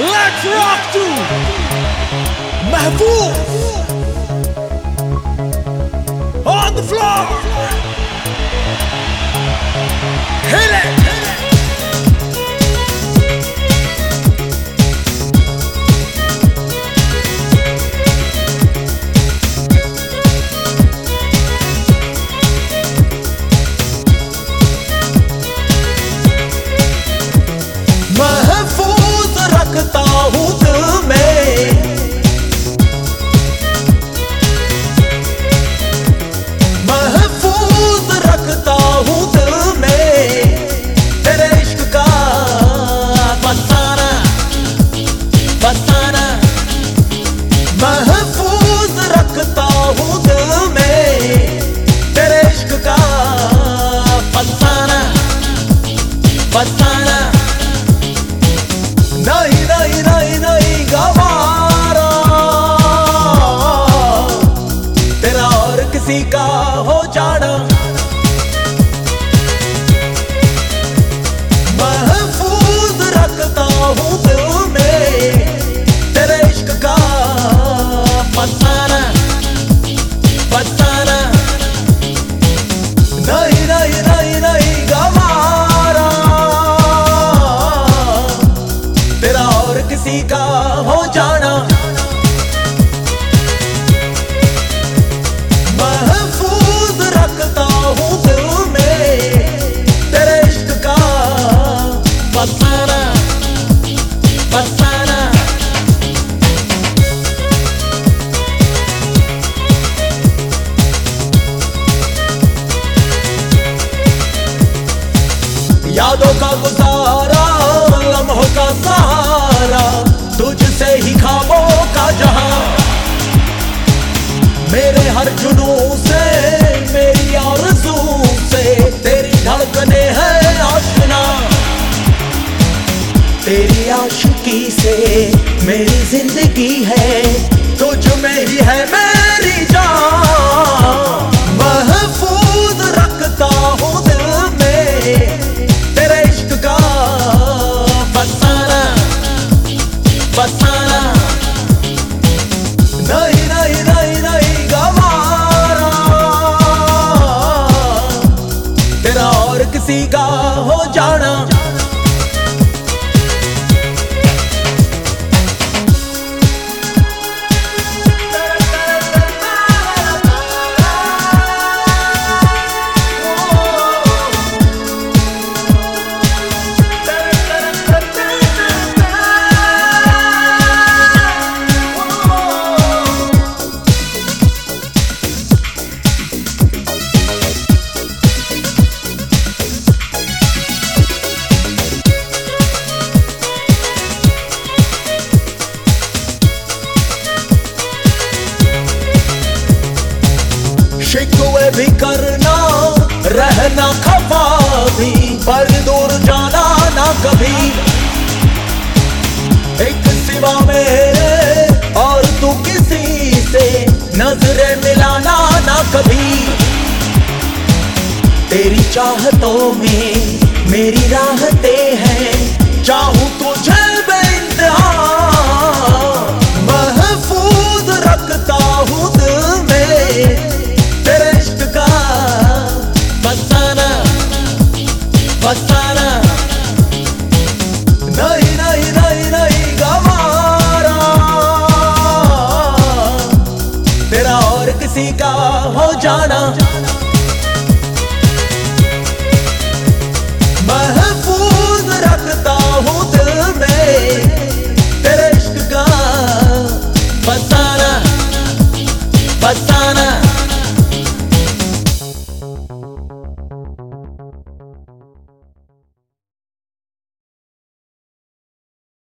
Let's rock to Mahfouz on the floor. but. किसी का हो जाना। महफूज रखता हूँ का। यादों का गुजारा हर जुनू से, मेरी आरज़ू से, तेरी धड़कने हैं आशना। तेरी आशिकी से मेरी ज़िंदगी है, तुझ में ही है मेरी का हो जाना। शिकवे भी करना, रहना खफा भी पर दूर जाना ना कभी। एक सिवा मेरे और तू किसी से नज़रें मिलाना ना कभी। तेरी चाहतों में मेरी राहतें हैं, चाहूँ तुझे नहीं नहीं नहीं नहीं गवारा। और किसी का हो जाना।